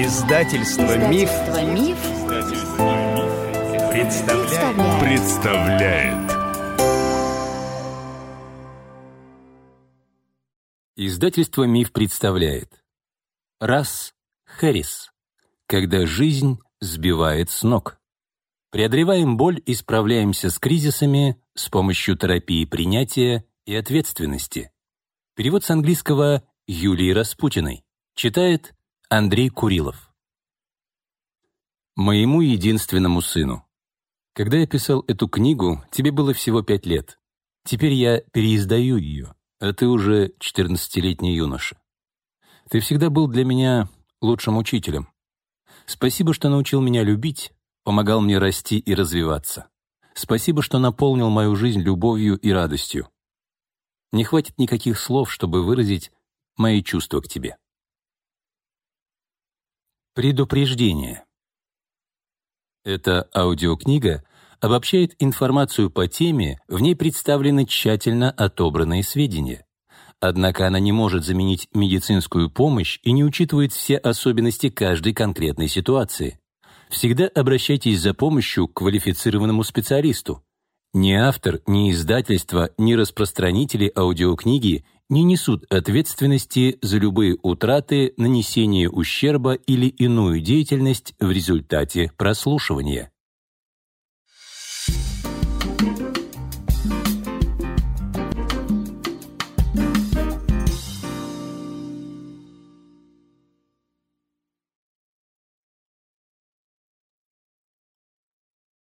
Издательство Миф, Издательство Миф, представляет. представляет Издательство «Миф» представляет Раз Хэрис Когда жизнь сбивает с ног Преодолеваем боль и справляемся с кризисами с помощью терапии принятия и ответственности. Перевод с английского Юлии Распутиной. Читает Андрей Курилов. Моему единственному сыну. Когда я писал эту книгу, тебе было всего пять лет. Теперь я переиздаю ее, а ты уже 14-летний юноша. Ты всегда был для меня лучшим учителем. Спасибо, что научил меня любить, помогал мне расти и развиваться. Спасибо, что наполнил мою жизнь любовью и радостью. Не хватит никаких слов, чтобы выразить мои чувства к тебе. Предупреждение. Эта аудиокнига обобщает информацию по теме, в ней представлены тщательно отобранные сведения. Однако она не может заменить медицинскую помощь и не учитывает все особенности каждой конкретной ситуации. Всегда обращайтесь за помощью к квалифицированному специалисту. Ни автор, ни издательство, ни распространители аудиокниги не несут ответственности за любые утраты, нанесение ущерба или иную деятельность в результате прослушивания.